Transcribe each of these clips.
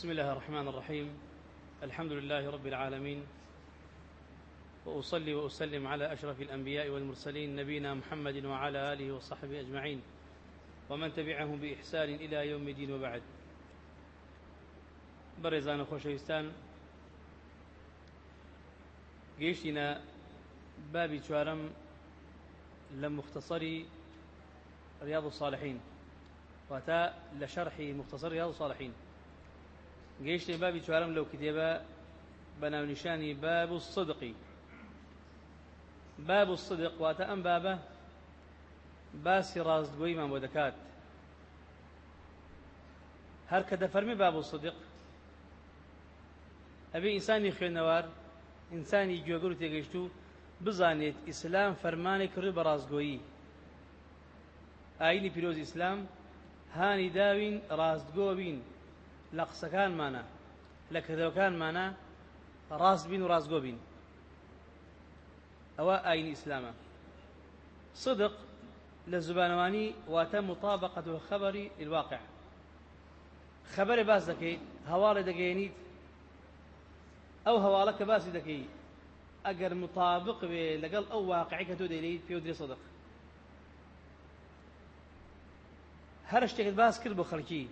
بسم الله الرحمن الرحيم. الحمد لله رب العالمين. وأصلي وأسلم على أشرف الأنبياء والمرسلين نبينا محمد وعلى آله وصحبه أجمعين. ومن تبعهم بإحسان إلى يوم الدين وبعد. بەڕێزان و خۆشەویستان گەیشتینە بابی چوارەم لە مختصری ریاض الصالحین واتە لە شەرحی مختصر ریاض الصالحین گەیشتێ بابی چوارەم لەو کتێبە بە ناونیشانی باب الصدقی باب الصدق واتە ئەم بابە باسی ڕاستگۆیمان بۆ دەکات. هەر کە دەفەرمی باب الصدق ئەبێ ئینسانی خوێنەوار ئینسانی گوێگەر و تێگەیشت و بزانێت ئیسلام فەرمانی کڕی بە ڕاستگۆیی ئاینی پیرۆز ئیسلام هانی داوین ڕاستگۆ بین. لە قسەکانمانە لە کردەوەکانمانە ڕاست بین و ڕاستگۆ بین. ئەوە ئاینی ئیسلامە. صدق لە زبانەوانی واتە مطابقة الخبر الواقع. خبر باس هەواڵێ دەگەێنیت ئەو هەواڵە کە باسی دەکەی ئەگەر مطابق واقعی کە تۆ دەیلیت پێ درێ صدق. هەر شتێکت باس بۆ خەڵکی.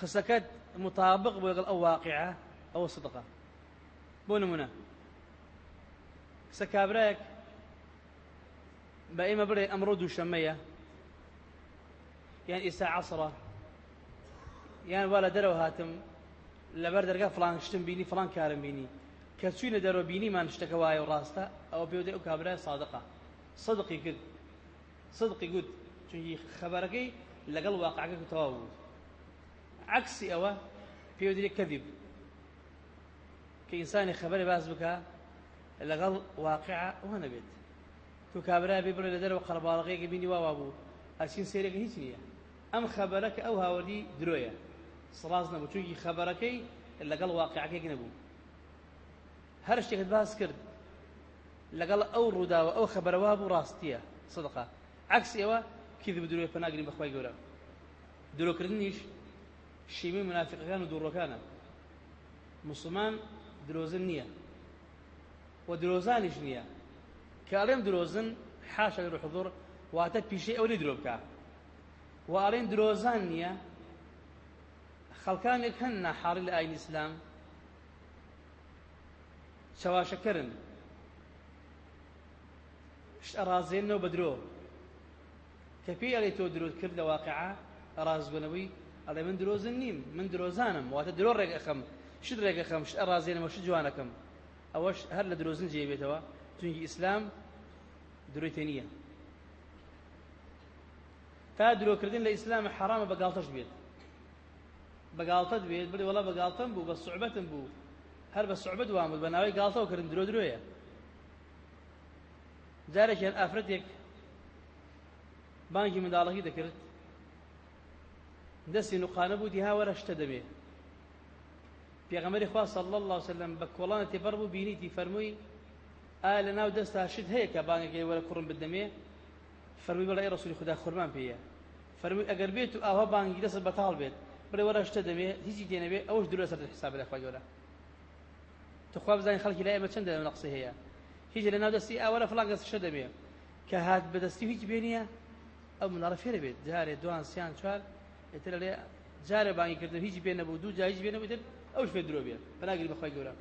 قسەکەت مطابق بۆ لەگەڵ ئەو واقعە ئەوە صدقە بۆ نمونە قسە کابرایەک بە ئێمە بڵێ ئەمڕۆ دووشەممەیە یان ئێستا عەسڕە یان وا لە دەرەوە هاتم. لەبەر دەرگا فلان شتم بینی فلان کارم بینی کە چوینە دەرەوە بینیمان شتەکە وایە و ڕاستە ئەوە پێ ئەو کابرای سادقە صدقی کرد صدقی گوت چونکی خەبەرەکەی لەگەڵ واقعەکە تەواو بوو عکسی ئەوە پێ درێ کەذب کە ئینسانی خەبەری باز بکە لەگەڵ واقعە ئەوە نەبێت. تو کابرا بێ بڵێ لە دەرەوە قەرباڵغەیەکی بینی واوا بوو. ئەچین سێرەکە هیچ نییە. ئەم خەبەرەکە ئەو هاوردی درۆیە. سڕاز نەبوو چونکی خەبەرەکەی لەگەڵ واقعەکەی نەبوو. هەر شتێکت باس کرد. لەگەڵ ئەو ڕووداوە ئەو خەبەرەوە بوو ڕاستیە. صدقە عکس ئێوە کذب درۆی پەناگرین بەخوای گەورە. درۆکردنیش شیمی منافقەکان و دووڕەکانە مسلمان درۆزن نییە. و درۆزانیش نییە. کە ئەڵێم درۆزن حاشا حضور واتە پیشەی ئەوەی درۆ بکە. و ئەڵێن درۆزان نییە خەڵکانێک هەن ناحاڵی لە ئاین ئیسلام. چاواشەکەرن. شت ئەڕازێنەوە بە درۆ. کە پێی ئەڵێ تۆ درۆت کرد لە واقعە ڕازبوونەوەی ئەڵێ من درۆزن نیم من درۆزانم واتە درۆ ڕێک ئەخەم شت ڕێک ئەخەم شت ئەڕازێنەوە شت جوانەکەم. ئەوەش هەر لە درۆزن جێبێتەوە چونکی ئیسلام درۆیتە نییە تا درۆکردن لە ئیسلام حرامە بەگاڵتەش بێت. بەگاڵتەت بێت بڵێ وەڵا بەگاڵتەم بوو بە سوعبەتم بوو. هەر بە سوعبەت وامد بە ناوەی گاڵتەوە کردن درۆ درۆیە. جارێکیان ئافرەتێک بانگی منداڵەکەی دەکرد. دەستی نوقانە بوو دیها وەرە شتە دەبێ. پێغەمەری خوا صلی الله وسلم بە کۆڵانە تێبەر بوو بینیتی فەرمووی ئایا لە ناو دەستا شت هەیە کە بانگەکەی وەرە کوڕم بدەمێ. فەرمووی بەڵێ ڕسولی خدا خورمان پێیە. فەرمووی ئەگەر بێت و ئاوا بانگی دەست بەتاڵ بێت بڵێ وەرە شتە دەبێ هیچی تێنەبێ ئەوش درۆ سەر حساب لە خوا گەورە تخوا بزانین خەڵکی لای ئێمە چەندە نەقسە هەیە؟ هیچ لە ناو دەستی ئاوەرە فڵان کەس شە دەبێ. کە هات بەدەستی هیچ بێنیە ئەو مناڵە فێرە بێت. جارێ دوان سیان چوار. ئێتر لێ جارێ بانگی کردن. هیچ بێ نەبوو دوو جا هیچ بێ نەبوو ئەوش پێ درۆ بێت بەناگری بەخوای گەورە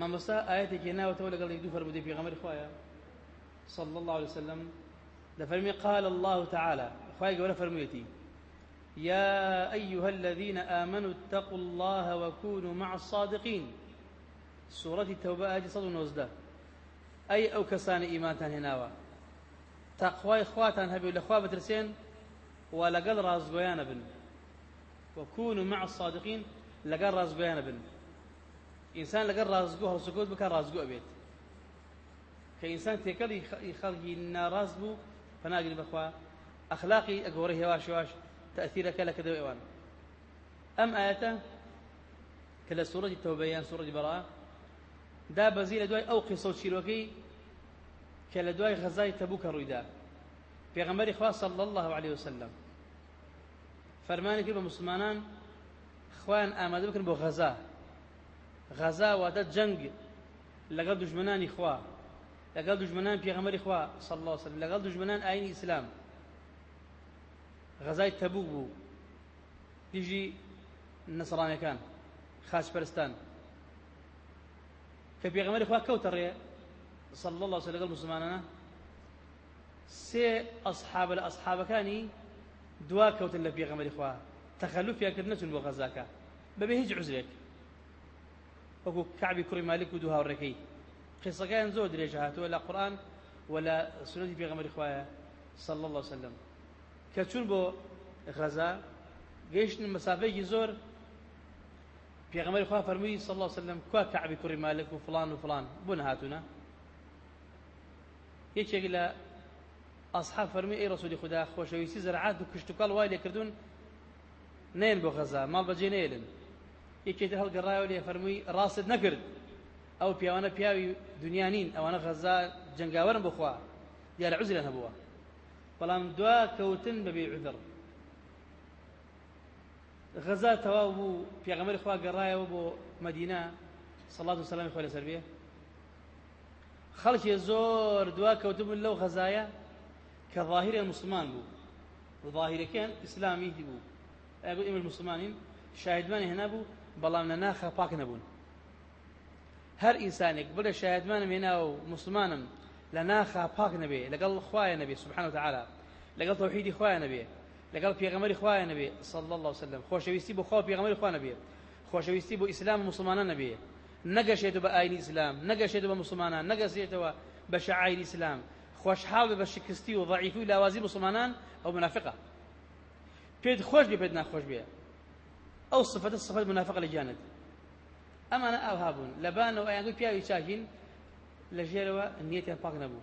مامۆستا ئاەتێکی ناوەتەوە لەگەڵ دوو فەرمودەی پێغەمبەری خوایە صلى الله عليه وسلم. لفرمي قال الله تعالى خواهي قوله فرميتي يا أيها الذين آمنوا اتقوا الله وكونوا مع الصادقين سورة التوبة آجي صدو نوزده أي أو كسان إيمانتان هناوا. تقوى إخواتان هبي لخوا بترسين و لەگەڵ ڕازگۆیانە بن. وەکوون و مع الصادقین لەگەڵ ڕازگۆیانە بن. ئینسان لەگەڵ ڕازگۆ هەڵسوکۆت بکە ڕازگۆ ئەبێت کە ئینسان تێکەڵی خەڵکی ناڕاست بوو پەناگری بەخوا ئەخلاقی ئەگۆڕی هێواش هێواش تأثيرەکە لە کەدەوە ئێوان ئەم ئاەتە کە لە سوورەتی تەوبەیان سوورەتی بەڕا دا بەزی لە دوای ئەو قیسە و چیرۆکەی کە لە دوای غەزای تەبووکە ڕوویدا. پێغەمبەری خوا صلی الله عليه وسلم. فەرمانی کرد بە مسلمانان خوان ئامادە بکەن بۆ غەزا. غەزا واتە جەنگ لەگەڵ دژمنانی خوا. لەگەڵ دژمنان پێغەمبەری خوا صلی الله عليه وسلم. لەگەڵ دژمنان ئاینی ئیسلام. غەزای تەبوک بوو. دیژی نەسڕانەکان خاچپەرستان کە پێغەمبەری خوا کەوتە ڕێ صلی الله عليه وسلم لەگەڵ مسلمانانە سێ ئەصحاب لە ئەصحابەکانی دوا کەوتن لە پێغەمبەری خوا تەخەلوفیان کرد نەچون بۆ غەزاکە بەبێ هیچ عزرێک وەکو کعبی کوڕی مالک و دوو هاوڕێکەی قصەکەیان زۆر درێژە هاتووە لە قورآن ولا سنەتی پێغەمبەری خوایە صلی الله عليه وسلم. کە چون بۆ غەزا گەیشتن مەسافەیەکی زۆر پێغەمبەری خوا فەرمووی صلی الله عليه وسلم کوا کعبی کوڕی مالک و فلان و فلان بۆ نەهاتوونە یەکێک لە ئەصحاب فەرمی ئەی ڕسولی خدا خۆشەویستی زەرعات و کشتتوکەڵ وای لێکردوون نێن بۆ غەزا ماڵ بەجێ نێلن یەکێتر هەڵگەڕایەوە لێ فەرمووی ڕاست نەکرد. ئەو پیاوانە پیاوی دنیا نین ئەوانە غەزا جنگاوەرن بخوا دیارە عزرێن هەبووە بەڵام دوا کەوتن بەبێ عذر غەزا تەواو بوو پێغەمبەری خوا گەڕایەوە بۆ مەدینە سەڵات و سەلامی خۆی لەسەر بێ. خەڵکی زۆر دوا کەوتبوون لەو غەزایە کە ظاهرە مسلمان بوو. ظاهرەکەیان ئیسلامی بوو. ئەبوو ئێمە مسلمانین شاهدمانی هێنا بوو بەڵام لە ناخە پاک نەبوون. هەر ئینسانێک بڵێ شاهدمانم هێنا و مسلمانم لە ناخە پاک نەبێ لەگەڵ خوایە نەبێ سبحانه وتعالى لەگەڵ تەوحیدی خوایە نەبێ لەگەڵ پێغەمبەری خوایە نەبێ صلی الله وسلم خۆشەویستی بۆ خوا پێغەمبەری خوا نەبێ. خۆشەویستی بۆ ئیسلام و مسلمانان نەبێ. نەگەشێتەوە بە ئاینی ئیسلام نەگەشێتەوە بە مسلمانان نەگەشێتەوە بە شعائری ئیسلام. خۆشحاڵ بە شکستی و ضعیفی و لاوازی مسلمانان ئەو منافقە. پێت خۆش بێ پێت ناخۆش بێ. ئەو صفەتە صفەت منافقە لە گیانت ئەمانە ئاوها بوون لەبانەوە ئەیانگوی پیاوی چاکین لە ژێرەوە نیەتیان پاک نەبوو.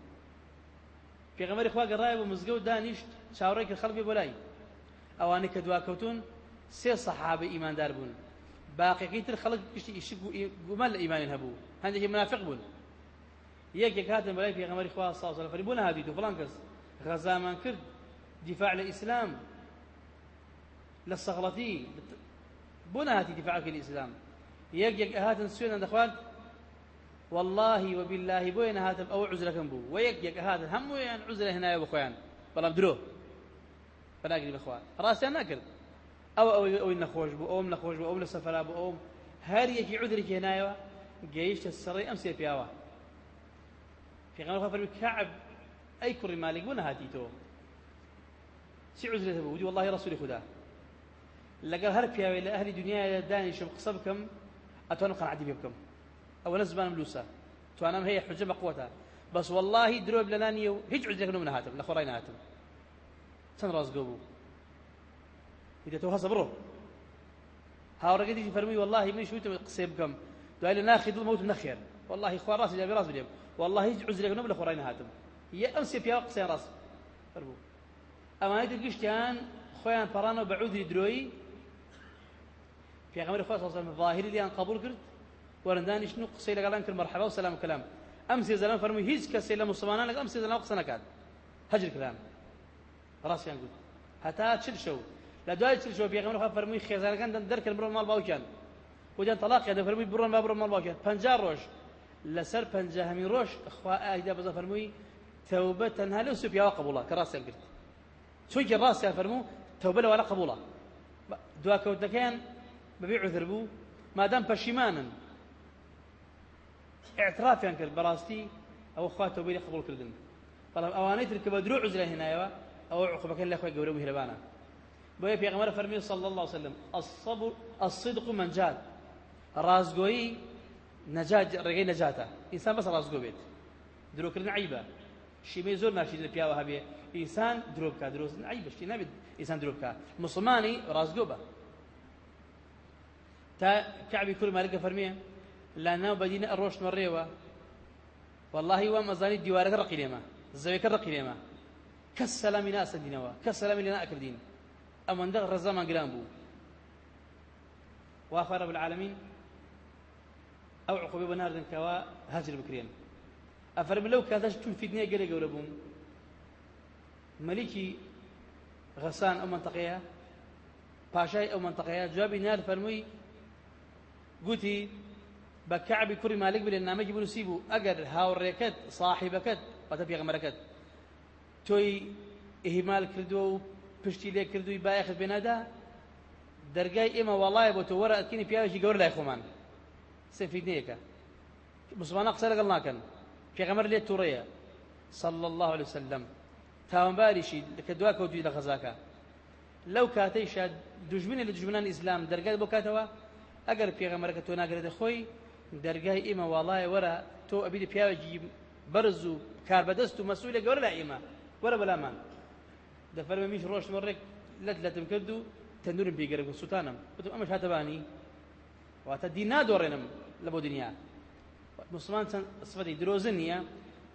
پێغەمبەری خوا گەڕایە بۆ مزگەوت دانیشت چاوەڕێکی خەڵکی بۆ لای. ئەوانەی کە دواکەوتون سێ سەحابە ئیماندار بوون. تر خەڵک پشتی ئیشک گومان لە ئیمانیان هەبوو هەندێکی منافق بوون یەکێک هاتن بەلای پێغەمبەری خوا صلی الله عليه وسلم. فڵان کەس غەزامان کرد دیفاع لە ئیسلام لە سەغڵەتی بۆ نهاتی دیفاعکە لە ئیسلام یەکێک هاتن سوێنە دەخوات والله وبالله بۆیە نهاتم ئەو عزرەکەم بوو و یەکێک هاتن هەموویان عزرە هێنایە بخۆیان بەڵام درۆ بەناگری بخوا ڕاستیان ناکرد ئەو ئەوەی ئەوی نەخۆش بوو ئەوم نەخۆش بوو ئەو لە سەفرا بوو ئەوم هەر یەکی عودرێکی هێنایەوە گەیشتە سەڕی ئەم سێ پیاوە پێغەمبەر فەرمی کعب ئەی کوڕی مالک بوو نەهاتیتەوە چی عزرێتە بوو والله ڕسولی خدا. پیاوێ لە ئەهلی دنیاە دانیشم قسە بکەم ئەتوانم قەنعەتی پێ بکەم ئەوە نە زبانم لوسە توانم هەیە حجە بە قوتە بەس والله درۆ لەلانیە و هیچ عزرێک من لە خۆڕای نهاتم چەند هەسە بڕۆ هاوڕەکە دیشی فەرمووی والله من شویتم قسێ بکەم دوای لە ناخی دڵ مەوتم نەخێر والله خوا ڕاستی جابی ڕاست بدێم والله هیچ عزرێک نەبوو لە خۆڕای نهاتم یە ئەم سێ پیاوە قسەیان ڕاست فەرموو ئەمانەی تر گشتیان خۆیان پەڕانەوە بە عودری درۆیی پێغەمبەری خوا صلی الله علیه و ظاهری لیان قبول کرد وەرندانیش نو قسەی لەگەڵان کرد مرحبا و سلام کلام ئەم سێ زەلام فەرمووی هیچ کەسێ لە مسلمانان لەگەڵ ئەم سێ زەلام قسە نەکات هەجر کلام ڕاستیان گوت هەتا چل شەو لە دوای چل شەو پێغەمبەر خوا فەرمووی خێزانەکان دەرکەن بڕۆن ماڵ باوکیان وجان طلاق یان فەرمووی بڕۆن با بڕۆن ماڵ باوکیان پەنجا ڕۆژ لەسەر پەنجاهەمی ڕۆژ خوا ئایدا بەزە فەرمووی تەوبە تەنها لەو سوپیاوە قبوڵە کە ڕاستیان کرد چونکە ڕاستیان فەرموو تەوبە لەوانە قبوڵە دواکەوتەکەیان بەبێ عذر بوو مادام پەشیمانن اعترافیان کرد بەڕاستی ئەوە خوا لە قبول کردن. بەڵام ئەوانەی تر کە بە درۆ عزرە هێنایەوە ئەوە عقوبەکەن لە خۆی گەورە و بۆیە پێغەمبەر فەرمی صلی الله عليه وسلم الصدق منجات ڕازگۆیی نەجات ڕێگەی نەجاتە ئینسان بەس ڕازگۆ بێت. درۆکردن عیبە. شیمەی زۆر ناشید لە پیاوە هەبێ. ئینسان درۆ بکە درۆزن ئەی بەشتی نابێت ئینسان درۆ بکە. مسلمانی ڕازگۆ بە. تا کعبی کوور مالکە فەرمیێ لا ناو بەدینە ئەڕۆشتمە ڕێوە. والله وام ئەزانی دیوارەکە ڕقی لێمە زەوێکە ڕقی لێمە کەس سەلامی ناسەندینەوە ئەمەندە ڕێزەمان گران بوو وافە رب العالمين. ئەو عقوبێ بە ناردن کەوا هەجر بکرێن ئەفەرم لەو کاتەش چون فیدنیە گەلێ گەورە بووم مەلیکی غەسان ئەو منتەقەیە پاشای ئەو منتەقەیە جوابی نار فەرمووی گوتی بە کەعبی کوڕی مالک بلێن نامەکی بنووسی بوو ئەگەر هاوڕێکەت صاحبەکەت واتە پێغەمبەرەکەت تۆی ئیهمال کردووە و پشتی لێ کردووی بایەخت بێنەدا دەرگای ئێمە وەڵایە بۆ تۆ وەرە ئەتکینی پیاوێکی گەور لای خۆمان. سەفیدنەیەکە مسلمانە قسە لەگەڵ ناکەن. پێغەمبەر لێت تووڕەیە. صلى الله عليه وسلم تاوانباریشی کە دوا کەوتوی لە غەزاکە لەو کاتەیشا دوژمنی لە دژمنان ئیسلام دەرگات بۆ کاتەوە ئەگەر پێغەمبەرەکە تۆ ناگرێتە خۆی دەرگای ئێمە وڵایە وەرە تۆ ئەبیدە پیاوێکی بەرز و کاربەدەست و مەسوولە گەورە لە ئێمە. وەرە بەلامان. دەفەرمە میش ڕۆشتمە ڕێک لەت لەتم کرد و تەنورم پێگەرە و سووتانم وتم ئەمەش هاتەبانی واتە دی نادۆڕێنم لە بۆ دنیا. مسلمان چەند سفەتی درۆزن نییە.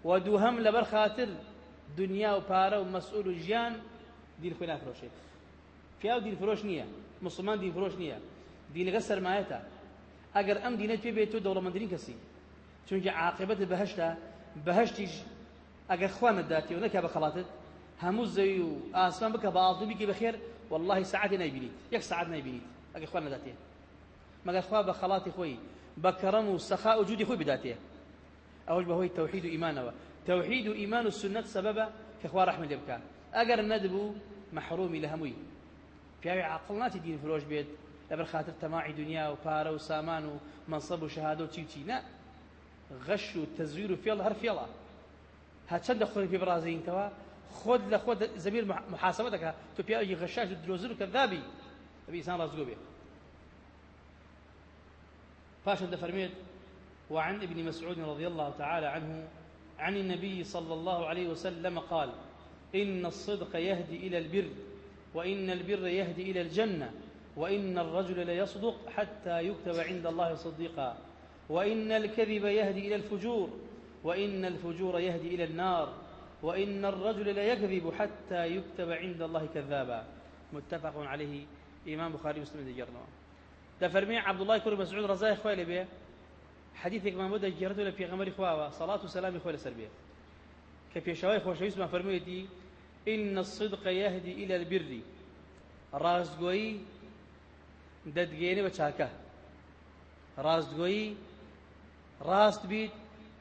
و دووهەم لەبەر خاتر دنیا و پارە و مەسئول و ژیان دین خۆی نافرۆشێت پیا و دین فرۆش نییە. مسلمان دین فرۆش نییە. دینەکە سەرمایەتە. ئەگەر ئەم دینەت پێ بێت تۆ دەوڵەمەندترین کەسی. چونکە عاقبەت بەهشتا بەهشتیش ئەگەر خوا نەداتێ و نەکا بە خەڵاتت هەموو زەوی و ئاسمان بکە بە ئاڵتو بیکە بەخێر والله ساعتی نایبینیت یەک ساعت نایبینیت ئەگەر خوا نەداتێ مەگەر خوا بە خەڵاتی خۆی بە کەڕەم و سەخا و جوودی خۆی بداتێ. ئەوش بەهۆی تەوحید و ئیمانەوە تەوحید و ئیمان و سنت سەبەبە کە خوا ڕەحمە لێ بکە ئەگەر نەدبوو مەحرومی لە هەمووی. پیاوی عاقڵ ناتی دین فرۆش بێت لەبەر خاطر تەماعی دنیا و پارە و سامان و منصب و شەهادە و چی چی نە غەش و تەزویر و فێڵ هەر فێڵە. ها چەندە خۆی پێ بڕازینتەوە خۆت لە خۆت زەبیر محاسبە دەکە تۆ پیاوی غەشاش و درۆزر و کەذابی ئەبی ئینسان ڕازگۆ بێ. پاشا دەفەرمێت وعن ابن مسعود رضي الله تعالى عنه عن النبي صلى الله عليه وسلم قال إن الصدق يهدي إلى البر وإن البر يهدي إلى الجنة وإن الرجل ليصدق حتى يكتب عند الله صديقا. وإن الكذب يهدي إلى الفجور وإن الفجور يهدي إلى النار. وإن الرجل ليكذب حتى يكتب عند الله كذابا. متفق عليه إمام بخاري مسلم دجرنا دفرمي عبد الله كل مسعود رضاي خوالي به حديثك ما بدا جرته غمر خواوا صلاة وسلام خوالي سربيه كبيشواي خوشويس ما فرميتي إن الصدق يهدي إلى البر. رازقوي دەدگەێنێ بە چاکە ڕاستگۆیی ڕاست بیت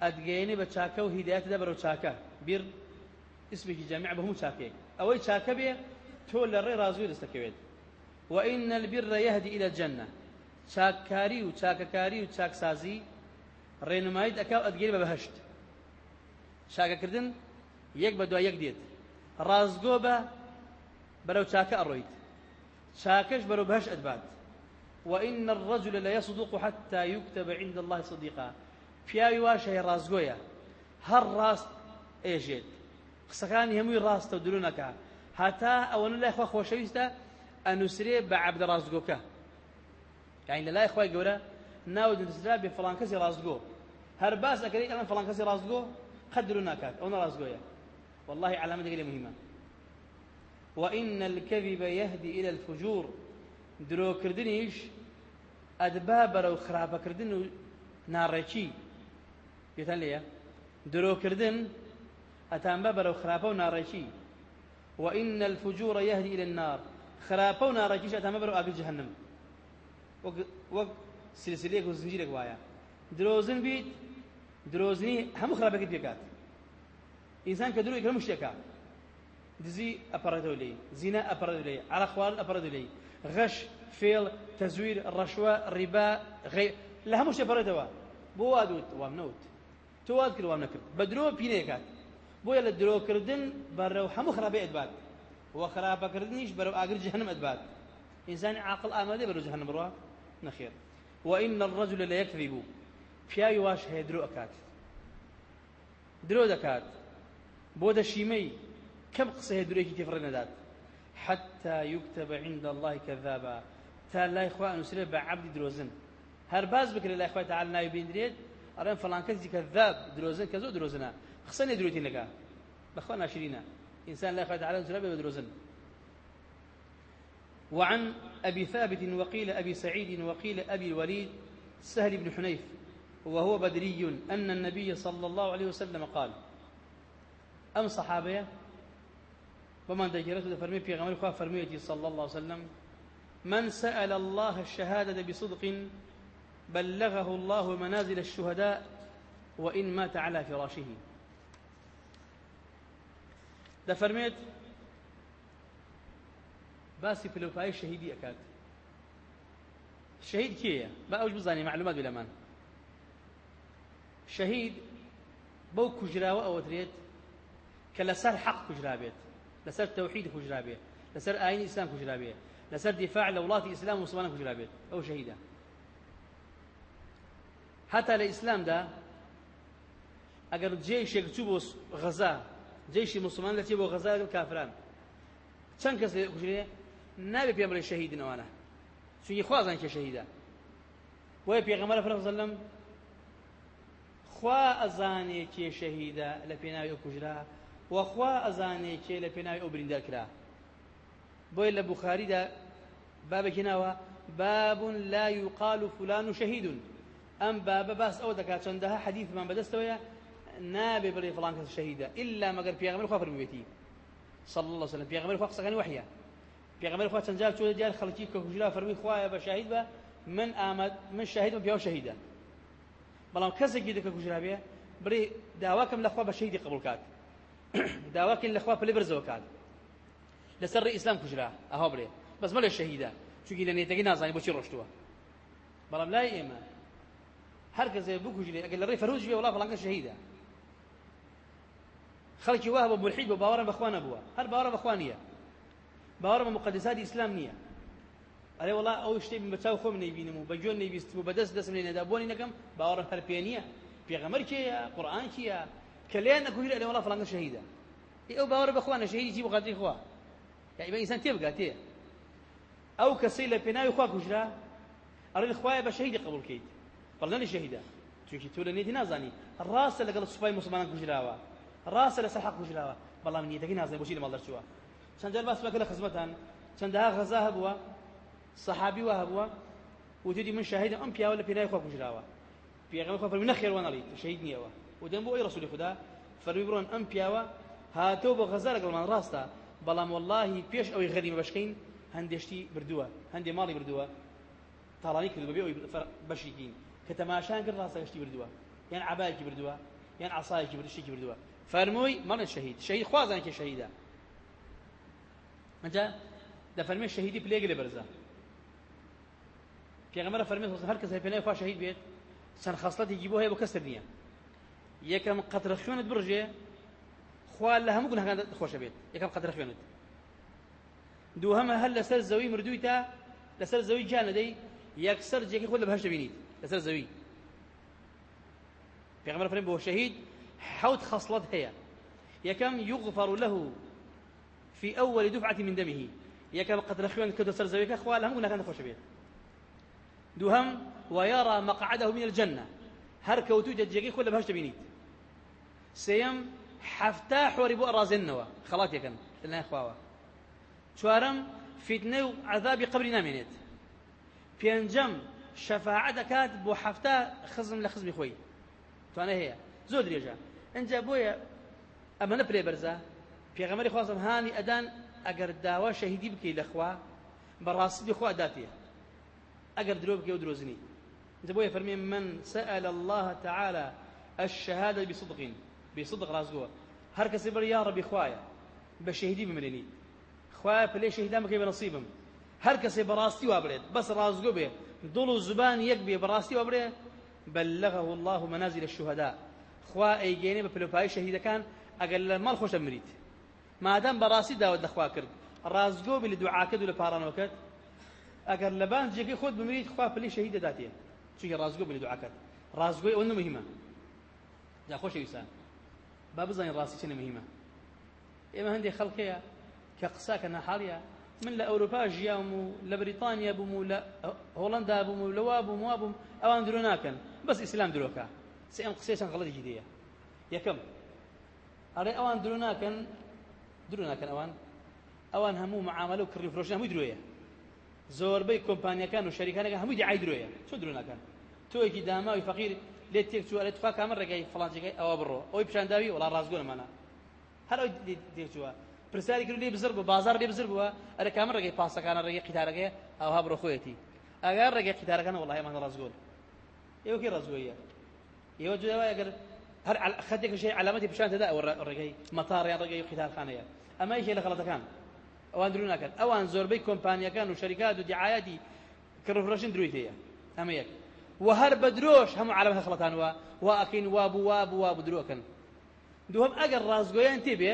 ئەدگەێنێ بە چاکە و هیدایەت دە بەرەو چاکە بیر اسمێکی جامع بە هەموو چاکەیە ئەوەی چاکە بێ تۆ لە ڕێ وإن البر يهدي إلى الجنة. چاککاری و چاکەکاری و چاکسازی ڕێنماییت ئەکاو ئەدگەێنێ بە بەهشت چاکەکردن یەک بە دوای یەک دێت ڕازگۆ بە بەرەو چاکە ئەڕۆیت وإن الرجل لا يصدق حتى يكتب عند الله صديقا. پیاوی واش هەیە ڕازگۆیە هەر ڕاست ئێژێت قسەکانی هەمووی ڕاستە و درونەکە هەتا ئەوەنە لای خوا خۆشەویستە ئەنووسرێ بە عەبدە ڕازگۆکە. یعنی لە لای خۆی گەورە ناو دنسرا بێ فڵان کەسی ڕازگۆ. هەر باس ئەکەی ئەڵەن فڵان کەسی ڕازگۆ قەت درو ناکات والله علامة دقيقة مهمة وإن الكذب يهدي إلى الفجور. درۆکردنیش ئەدبا بەرەو خراپەکردن و ناڕێکی. پێتان لێیە؟ درۆکردن ئەتانبە بەرەو خراپە وإن الفجور يهدي إلى النار. خراپە و ئەتانبە بەرەو ئاگر جهنم. وەک سلسلەیەک و زنجیرێک وایە درۆزن بیت درۆزنی هەموو خراپەکەت پێکات ئینسان کە درۆی کەم شتێکە دزی ئەپەڕێتەوە لێ زینا ئەپەڕێت لێ عرە خوارد ئەپەڕێت لێ غەش فێڵ تەزویر ڕەشوە ڕیبا غێ لە هەموو شتێ پەڕێتەوە بۆ وادوت وام نەوت تۆ بە پینەیەکات بۆیە لە درۆکردن بەرەو هەموو خراپێ ئەدبات وە خراپەکردنیش بەرەو ئاگر جهنم ئەدبات ئینسانی عاقل ئامادە بەرەو جهنم بڕوا نەخێر وإن الرجل لا يكذب پیاوی واش هەیە درۆ ئەکات درۆ دەکات بۆ دەشیمەی کەم قسەیە دوورێکی تێفڕێ نەدات حتى يكتب عند الله كذابا. تا لای خوا نووسێت بە عبدی درۆزن هەر باز بکرێت لای خوا تعالی ناوی بێندرێت ئەڕێن فڵان کەسی کەذاب درۆزن کە زۆر درۆزنە قسە نێ درۆتی لەگا بەخوا ناشرینە إنسان لا تعالى نزل بدروزن. وعن أبي ثابت وقيل أبي سعيد وقيل أبي الوليد سهل بن حنيف وهو بدري أن النبي صلى الله عليه وسلم قال أم صحابية؟ ومن دجرته فرمي في غمر خواه فرميتي صلى الله عليه وسلم من سأل الله الشهادة بصدق بلغه الله منازل الشهداء وإن مات على فراشه. دەفەرمێت باسی پلوپایی شەهیدی ئەکات شەهید کێیە بە ئەوش بزانانی معلومات لەمان شەهید بەو کوژراوە ئەوەدرێت کە لەسەر حەق کوژرا بێت لەسەر تەوحید کوژرا بێت لەسەر ئاینی ئیسلام کوژرا بێت لەسەر دیفاع لە وڵاتی ئیسلام مسلمانە بێت ئەو شەهیدە هەتا لە ئیسلامدا ئەگەر جێشێک چوو بۆ غەزا جێشی مسلمان دەچێت بۆ غەزا و کافران چەند کەس کوژرێ نابێت پێم بڵێ شەهیدنەوەە چونکی خوازان کێ شەهیدە وای پێغەمبەر فەرمووسەلەم خوا ئەزانێ کێ شەهیدە لە پێناوی ئەو کوژرا وەخوا ئەزانێ کێ لە پێناوی ئەو بریندار کرا بۆی لە بوخاریدا بابێکی ناوە باب لا يقال فلان شهيد ئەم بابە باس ئەوە دەکات چەندەها حەدیثمان بەدەستەوەیە نابێ بڵێ فڵان کەس شەهیدە ئللا مەگەر پێغەمبەر خوا فەرموویەتی صلى الله عليه وسلم. قسەکانی وحیە پێغەمبەر خوا چەند جار چۆ دیار خەڵکی کە کوژرا فەرمی خوایە بە شاهید بە من ئاماد من شەهیدە بەڵام کەسێکی دەکە کوژرا بێ بڕێ داواکەم لەخوا بە شەهیدی قبول کات. داواکەن لەخوا پلێ برزەوە کات. لەسەر ئیسلام کوژرا ئەها بڵێ بەس مەڵێ شەهیدە چونکی لە نێتەکەی نازانی بۆچی ڕۆشتووە بەڵام لای ئێمە هەر کەسێ بکوژرێ ئەگەر لە ڕێ فەرۆژ بێ وڵا فڵانکە شەهیدە خەڵکی واه بە ملحید بە باوەڕە بەخوا نەبووە هەر باوەڕە بەخوا نییە باوەڕە بە مقدساتی ئیسلام نییە. ئەرێ وڵا ئەو شتێک بە چاو خۆم نەیبینم و بە جۆن نەیبیستم و بەدەست دەستم لێ نەدا بۆنی نەکەم باوەڕم هەر پێ نییە. پێغەمەر کێیە؟ قورئان کیە کە لێیان نەکوژر ئەرێ وڵا فڵانکە شەهیدە. ئەو باوەڕە بەخوا نەشەهیدی چی بەقەدری خوا؟ یعنی بە ئینسان شەهیدی قبول کەیت. کوژراوە. ڕاستە لەسەر حەق کوژراوە بەڵام نیەتەکەی نازانێ بۆچی لە ماڵ دەرچووە چەند جار باس بکە لە خزمەتان چەندەها غەزا هەبووە سەحابی وا هەبووە وتدی من شاهدم ئەم پیاوە لە پێناوی خوا کوژراوە پێغەمبەر خوا فەرمی نەخێر وەنەڵیت شەهید نییەوە ودەم بۆ ئەی ڕسولی خدا فەرمی بڕۆن ئەم پیاوە هاتۆ بۆ غەزا لەگەڵمان ڕاستە بەڵام واللهی پێش ئەوەی غەریمە بەشکەین هەندێشتی بردووە هەندێ ماڵی بردووە تاڵانی کرد بەبێ ئەوی بەشیکین کە تەماشان کرد ڕاستە گەشتی بردووە یان عبایەکی بردووە یان عصایەکی بردشتێکی بردووە فەرمووی مەڵێن شەهید شەهید خوازان کێ شەهیدە ئەجا دەفەرمێ شەهیدی پلێگە لێ بەرزە. پێغەمبەر فەرمێ هەر کەس پێناوی خوا شەهید بێت چەند خەسڵەتێکی بۆ هەیە بۆ کەسر نییە. یەکەم قەترە خوێنت برژێ خوا لە هەموو گوناهەکان خۆشە بێت یەکەم قەترە خوێنت. دووهەمە هەر لەسەر زەوی مردووی تا لەسەر زەوی جانەدەی یەکسەر جێکی خۆت لە بەهەشت بینیت لەسەر زەوی. پێغەمبەر فەرمێ بۆ شەهید حوت خصلت هي يكم يغفر له في أول دفعة من دمه. يكم قتل خوان كدو سرزويك أخوال هم كان خوش بيت. دوهم ويرى مقعده من الجنة. هر كوتو جدجي كل بهش تبينيت سيم حفتا حوري بو أرازنوا خلاص يكن لنا إخواوا شوارم فتنة عذاب قبر نامينيت بينجم شفاعة دكات بو حفتا خزم لخزمي خوي. أنا هي. زود ريجا ئەجا بۆیە ئەمەە پرێ بەرزە پێغەمەری خوازم هانی ئەدان ئەگەر داوا شەهیدی بکەی لەخوا بەڕاستی خوا داتێ ئەگەر درۆ بکە و ئەجا بۆیە فەرمێ من سأل الله تعالى الشهادة بصدق. بصدق رازقوه هر کەسێ بەر یا ڕەبی خوایە بە شەهیدی بمرێنیت خوایە پلێ شەهیدان بکەی بە نەسیبم هەر کەسێ بەڕاستی وا بڵێت بەس زبان یەک بێ بەڕاستی بلغه الله منازل الشهداء. خوا ئەیگەێنێ بە پلوپای شەهیدەکان ئەگەر لە ماڵ خۆشە مریت مادەم بەڕاستی داوت لەخوا کرد. ڕازگۆ بی لە دوعاکرد و لە پارانەوەکەت ئەگەر لە بانجێکی خۆت بمریت خوا پلی شەهید دەداتێ چونکە ڕازگۆ بی لە دوعاکەت ڕازگۆی ئەوە نمهمە جا خۆشەویستان با بزانین ڕاستی چه نمهمە ئێمە هەندێک خەڵکەیە کە قساکە ناحاڵە من لە ئەوروپا ژیام و لە بریتانیا بووم و لە هۆڵندا بووم و لەوا بووم وا بووم ئەوان درۆ ناکەن. بەس ئیسلام درۆکە سێ ئەم قسەیان غەڵەتی دەیە یەکەم ئەڵێ ئەوان درۆ ناکەن درۆ ناکەن ئەوان. ئەوان هەموو معاملە و کڕی فرۆشن هەمووی درۆیە. زۆربەی کۆمپانیەکان و شەریکانەکە هەمووی دیعای درۆیە. چۆن درۆ ناکەن؟ تۆیەکی داماوی فەقیر لێ تێک چوە لە تفا کامە ڕێگەی فڵانجەکەی ئەوە بڕۆ. ئەوی پیشانداوی وڵا ڕازگۆ نەمانە هەر ئەو تێک چووە. پرسیاری کرد لێ بزر بوو بازار لێ بزر بووە ئەرە کامە ڕێگەی پاسەکانە ڕێگەی قیتارەکەی ئەوها بڕۆ خۆیەتی. ئەگەر ڕێگەی قیتارەکان وڵای ئەمان ڕازگۆن. ئێوەکی ڕازگۆیە؟ ئێوە جوێوە ئەگەر هەر خەتێک شەی علامەتی پیشان تێدا ئەوە ڕێگەی مەتاڕیان ڕێگەی قیتارخانەیە ئەمە یەکێ لە غەڵەتەکان ئەوان درو ناکەن. ئەوان زۆربەی کۆمپانیەکان و شەریکات و دیعایەتی کڕفرۆشن دروی هەیە. ئەمە یەک. و هەر بە درۆش هەموو عالم خەڵەتان وە. وا ئەکەین وا بوو وا بوو وا بوو درۆکەن. دووەم ئەگەر ڕازگۆیان تێبێ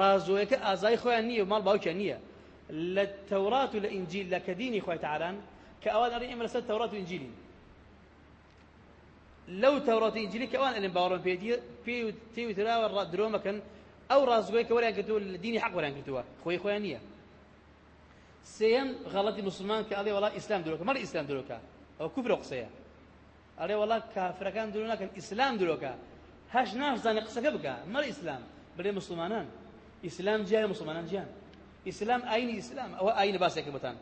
ڕازۆیەکە ئازای خۆیان نییە و ماڵ باوکیان نییە. لە تەورات و لە ئینجیل لە کە دینی خۆی تعالان کە ئەوان ئەڕی ئێمە لەسەر تەورات و ئینجیلین. لەو تەورات و ئینجیلی کە ئەوان ئەلێن باوەڕم پێی تێوی تراوە درۆمەکەن ئەو ڕازگۆی کە وەریان کردووە لە دینی حەق وەریان کردووە خۆی خۆیان نییە سێم غەڵەتی مسلمان کە ئەڵێ وڵا ئیسلام درۆکە مەڵ ئیسلام درۆکە ئەو کوفرە قسەیە ئەڵێ وڵا کافرەکان درۆ ناکەن ئیسلام درۆکە هەش ناشزانێ قسەکە بکە مەڵ ئیسلام بڵێ مسلمانان. ئیسلام جیان مسلمانان جیان ئیسلام ئاینی ئیسلام ئەوە ئاینە باسێکە بتان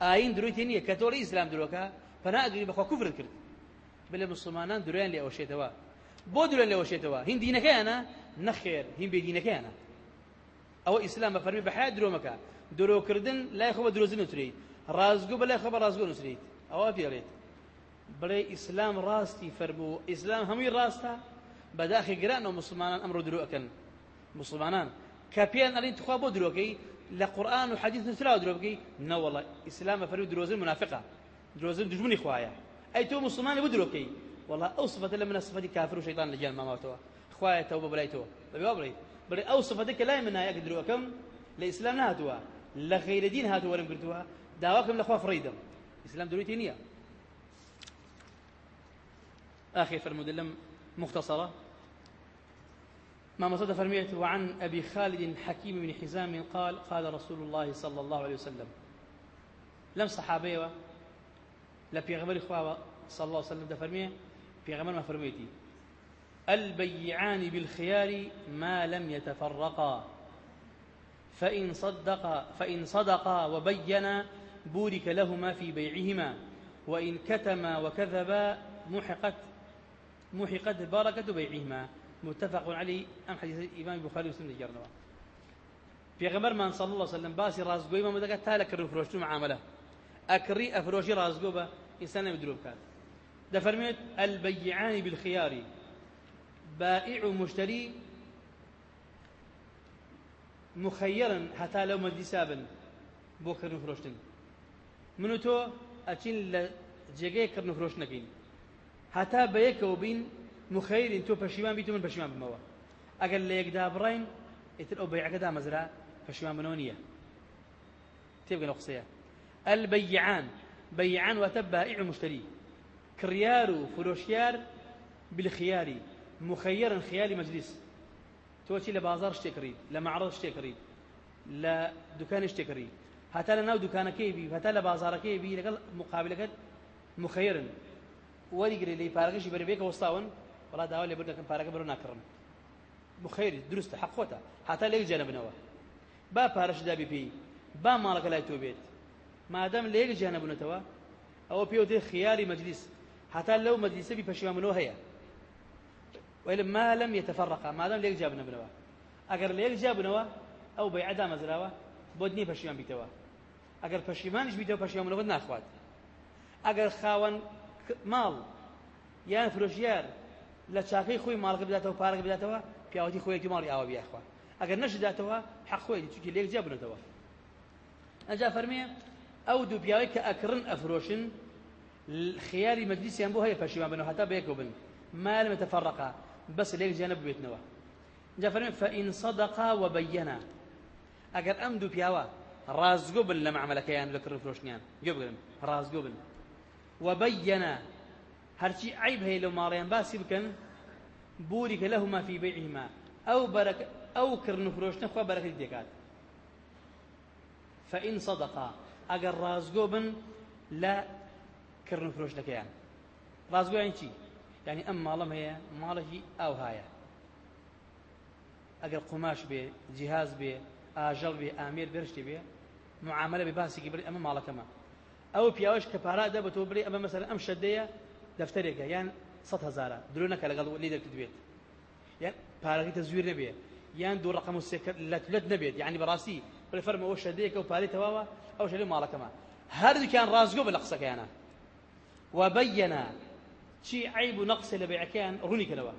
ئاین دروی تێ نییە کە تۆڵی ئیسلام درۆکە پەنا ئەگری بەخوا بلێ مسلمانان درویان لێ ئەوشێتەوە بۆ درویان لێ ئەوشێتەوە هین دینەکەیانە نەخێر هین بێدینەکەیانە ئەوە ئیسلام بە فەرمی بەحیات درۆمەکە درۆکردن لای خۆ بە درۆزن نووسریت ڕازگو بە لای خۆ بە ڕازگۆ نووسریت ئەوە پێڵێت بڵێ ئیسلام ڕاستی فەرموو ئیسلام هەمووی ڕاستە بەداخی گرانەوە مسلمانان ئەمڕۆ درۆەکەن مسلمانان. کە پێیان ئەڵین تخوا بۆ درۆکەی لە قورآن و حەدیث نووسراوە درۆ بکەی نەوەڵە ئیسلام بە فەرمی درۆزن منافقە درۆزن دژمنی خوایە ئەی تۆ مسلمانی بۆ درۆکەی والله ئەو سفەتە لە منە سفەتی کافر و شەیطان لە گیان ماماتەوە خوایە تەوبە بەلای تۆ بەبێ بڵێ بڵێ ئەو سفەتە کە لای منایە کە درۆکەم لە ئیسلام نهاتووە لە خەیرە دین هاتووە وەرم فرمود مختصرة. ما مصد فرميت وعن أبي خالد حكيم بن حزام قال قال رسول الله صلى الله عليه وسلم. لم صحابي لا بيغمر إخوة صلى الله عليه وسلم ده فرميه بيغمر ما فرميتي. البيعان بالخيار ما لم يتفرقا. فإن صدقا فإن صدقا وبينا بورك لهما في بيعهما. وإن كتما وكذبا محقت محقت بركة بيعهما. متفق عليه أم حديث الإمام البخاري ومسلم في غمر من صلى الله عليه وسلم باسي رازقوي ما مدقت تالك الرفروشتو معاملة. أكري أفروشي رازقوبة إنسان يدروب كان ده فرميت البيعان بالخيار. بائع ومشتري مخيرا حتى لو مجلسابا بوكر نفروشتن منو تو أتشين لجيجي كر نفروشنكين هەتا بە یەکەوە بین مخەیرین تۆ پەشیمان بیت من پەشیمان بمەوە. ئەگەر لە یەکدا بڕین ئیتر ئەو بەیعەکەدا مەزرا پەشیمان بنەوە نییە. تێبگەن قسەیە. کڕیار و فرۆشیار بالخیاری. مخەیرن خیالی مەجلیس تۆ چی لە بازار شتێک کڕیت لە معرض شتێک کڕیت لە دوکانی شتێک کڕیت هەتا لە ناو دوکانەکەی بی هەتا لە بازارەکەی بی لەگەڵ مقابلەکەت مخەیرن وەریگرێ لی پارەکەشی بەرەبێکە وەستاون بەڵا داوا لێ بردەکەن پارەکە بەرەو ناکڕن مخەیری دروستە حەقۆتە هەتا لەی جێنە بنەوە. با پارەش دابی پێی با ماڵەکە لای تۆ بێت. مادەم لە یەک جیانە بنێتەوە ئەوە پێوتێ خیالی مەجلیس حتى لو مجلس بي پشیوان منو هيا وإلا ما لم يتفرقا ما دام ليك جابنا بنوا اگر ليك جابنا او بيع دام زراوا بودني پشیوان بیتوا اگر پشیمانش بیتوا پشیوان منو ناخواد اگر خاون مال یان فرۆژیار لە چاکەی خۆی ماڵگە بداتەوە پارەکە بداتەوە پیاوەتی خۆیەکی ماڵی ئاوە بیاخوا ئەگەر نەشداتەوە حەخۆی چکی لێک جابنێتەوە ئەجا فەرمێ ئەو دوو پیاوی کە ئەکڕن ئەفرۆشن خیاری مەجلیسیان بۆ هەیە پەشیمان بنەوە هەتا بەیەکەوە بن. ما لم يتفرقا. بس ليك جانب بيتنوا. جا فرمي فإن صدقا وبينا. أجر أم دو بياوا رازقو بن لما عملك يعني لك الرفروشنيان جبرم رازقو بن وبينا. هرشي عيب هي لو ماريان باسي بكن بورك لهما في بيعهما أو برك ئەو کردن و فرۆشتە خوا بەرەکەی دێکات فإن صدقا. ئەگەر ڕازگۆ بن لە کردن و فرۆشتەکەیان ڕازگۆیان چی؟ یعنی ئەم ماڵم هەیە ماڵێکی ئاو هایە. ئەگەر قوماش بێ جیهاز بێ ئاژەڵ بێ ئامێر بێرشتی بێ معاملە بێ باسێکی بڵێ ئەمە ماڵەکەمە. ئەو پیاوەش کە پارا دە بە تۆ بڵێ ئەمە مەسەر ئەم شەدەیە دەفتەرێکە یان سەد هزارە. درۆ نەکە لەگەڵ لی دەکردوێت یان پارەکەی تە زویر نەبێ. یان دوو ڕقم و سێکە لەت نەبێت. یعنی بەڕاستی بڵێ فەرمە ئەوە شەدەیەکە و پارەی تەواوە ئەو شەدەی ماڵەکەمە. هەردووکیان ڕازگۆ بە لە قسەکەیانە. وبينا چی عیب و نەقسێ لە بێعەکەیان ڕوونی کردەوە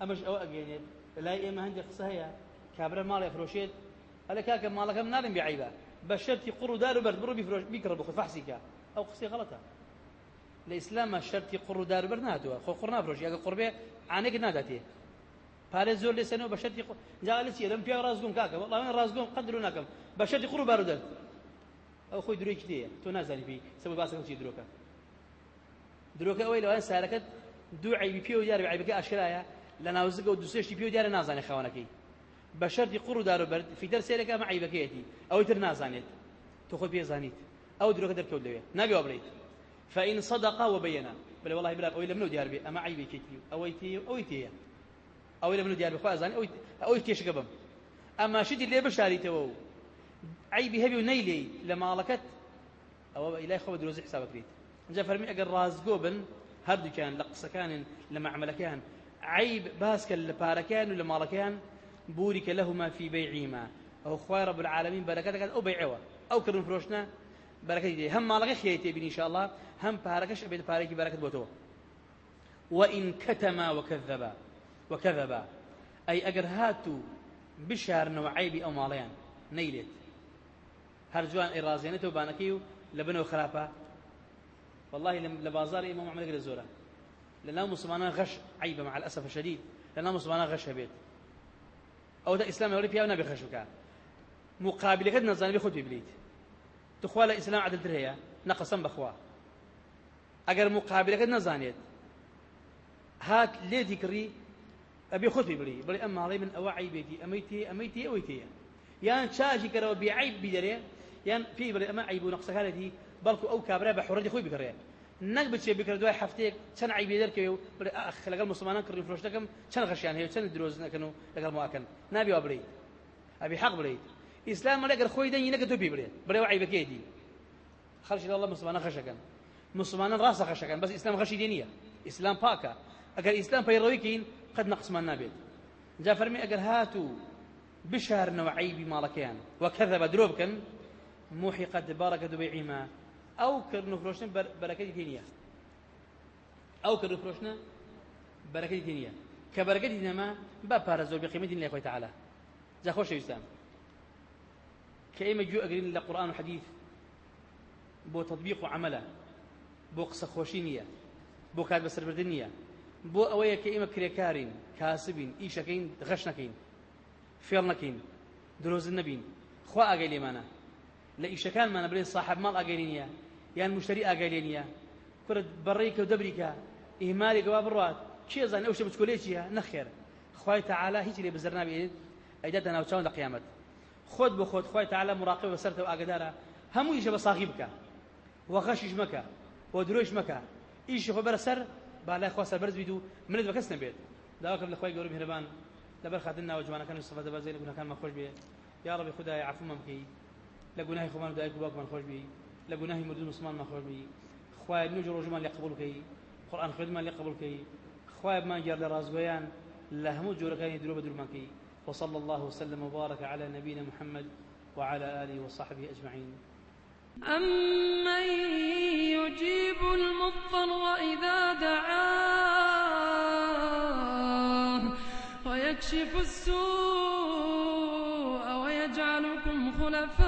ئەمەش ئەوە ئەگەێنێت لای ئێمە هەندێک قسە هەیە کابرا ماڵی فرۆشێت ئەلە کاکە ماڵەکەم نادەم بێعیبە بە شەرتی قوڕ و دار و بەرد بڕۆ بیفرۆش بیکڕە بخۆ فەحسیکە ئەو قسەی غەڵەتە لە ئیسلامە شەرتی قوڕ و دار بەر ناتوە خۆ قوڕ نافرۆشی ئەگە قوڕبێ عانێک ناداتێ پارێ زۆر لێ سەنەوە بە شەرتی جا لە چیە لەم پیا ڕازگۆم کاکە وەڵاوێن ڕازگۆم قەدر و ناکەم بە ئەو خۆی درۆیکی دێ تۆ نازانی پێی سەبەی باسەکەم چی درۆکە. درۆکە ئەوەی لەوانە سارەکەت دوو عیبی پێ و دیارە عیبەکە ئاشکرایە لە ناوزگە و دوسێشتی پێ و دیارە نازانێت خەوانەکەی بە شەرتی قوڕ و داروبەر فیدەر سێرەکە مە عیبەکەیەتی. ئەوەی تر نازانێت. تۆ خۆی پێزانیت ئەو درۆکە دەرکەوت لەوێ. نابێ بڵیت فإن صدقا وبينا بل والله بلا أوي لمنو ديار بي أما عيبي كيتي أوي تي أوي تي أوي لمنو ديار بي خوازان أوي أوي تيش قبم أما شدي اللي بشاري تو عيبي هبي ونيلي لما لكت أو إلهي خو دروز حسابك ريت. جا فرمي أجر رازقو بن هردو كان لقص كان لما عمل كان. عيب باسك لباركان ولا مالكان بورك لهما في بيعهما. أو خوي رب العالمين بركتك أو بيعوا أو كرن فروشنا دي هم مالك خيتي بن إن شاء الله هم باركش باركي بركة بوتو وإن كتما وكذبا وكذبا. أي أجر هاتو بشار نوعيبي أو ماليان. نيلت هرجوان إرازينته بانكيو لبنو خرافة والله لبازار إمام عمل قد زورا لأنه مسلمان غش عيبة مع الأسف الشديد. لأنه مسلمان غش بيت. أو ده إسلام يوري فيها ونبي خشوكا. مقابل كد نزاني بخد ببليت. تخوال إسلام عدل ترهيا. نقصا بخوا. أجر مقابل كد نزانيت. هات ليه ذكري؟ أبي خد ببلي. بلي أما علي من أوعي بيتي. أميتي أميتي أويتي. يان شاشي كرو بعيب يان في بلي أما عيب ونقص هذه بلكو أو كابرا بحرة خوي بكريه نەک بچێ بکرد دوای هەفتەیەک چەند عیبێ دەرکەوێ و ئەخ لەگەڵ مسلمانان کڕی فرۆش دەکەم چەند غەشیان هەیە چەند درۆز نەکەن و لەگەڵ ماکەن نابی وا بڵێیت ئەبی حەق بڵێیت ئیسلام لەگەر خۆی دەنگی نەکە تۆ پێ بڵێ عیبەکەی دی خەڵکی الله مسلمانان خەشەکەن مسلمانان ڕاستە خەشەکەن بەس ئیسلام خەشی دێ نییە ئیسلام پاکە ئەگەر ئیسلام پەیڕەویکەین قەت نەقسمان نابێت جا فەرمی ئەگەر هاتوو بشارنەوە عیبی ماڵەکەیان وەکەذەبە درۆ بکەن موحقت بارەکە بيعهما ئەو کردن و فرۆشتن بەرەکەی تێنیە ئەو کردن و فرۆشتنە بەرەکەی تێنیە کە بەرەکەی نەما با پارە زۆر بقیمەتی لە خۆی تعالی جا خۆشەویستان کە ئێمە گوێ ئەگرین لە قورآن و حەدیث بۆ تطبیق و عملە بۆ قسە خۆشی نییە بۆ کات بەسەربردن نییە بۆ ئەوەیە کە ئێمە کرێکارین کاسبین ئیشەکەین غەش نەکەین فێڵ نەکەین درۆزن نەبین خوا ئاگەی لێمانە لە ئیشەکانمانە بڵێن صاحب ماڵ ئاگەری نییە یان مشتری ئاگەری نییە کورد بەڕێیکە و دەبریکە ئیماری گەوا بڕات کێ زانێ ئەو شە بچکۆلێ چیە نەخێر خوای تعالی هیچ لێ بزەر نابێت ئەیدەتە ناوچاون لە قیامەت خۆت بە خۆت خوای تعالی مراقب بەسەرتەوە ئاگدارە هەموو ئیشە بە ساغی بکە وەخەشیش مەکە و درۆیش مەکە ئیشی خۆ بەرەسەر با لای خوا سەربەرز بیت و منت بە کەس نەبێت داواکەم لە خوای گەورە میهرەبان لەبەر خاتن ناوە جوانەکان و سەفەتە بەزێ لە گوناکانمان خۆش بێ یا ڕەبی خدای عفومان بکەی لە گوناهی خۆمان دایک و باوکمان خۆش بی لە گوناهی مردون مسلمانمان خۆش بی خوای نوێژ ڕۆژمان لێ قبول بکەی قورآن خوێنمان بکەی خوای بمان گیار لە ڕازگۆیان لە هەموو جۆرەکانی درۆ بە وصلى الله وسلم وبارك على نبينا محمد وعلى آله وصحبه أجمعين. أمن يجيب المضطر إذا دعاه ويكشف السوء ويجعلكم خلفاء.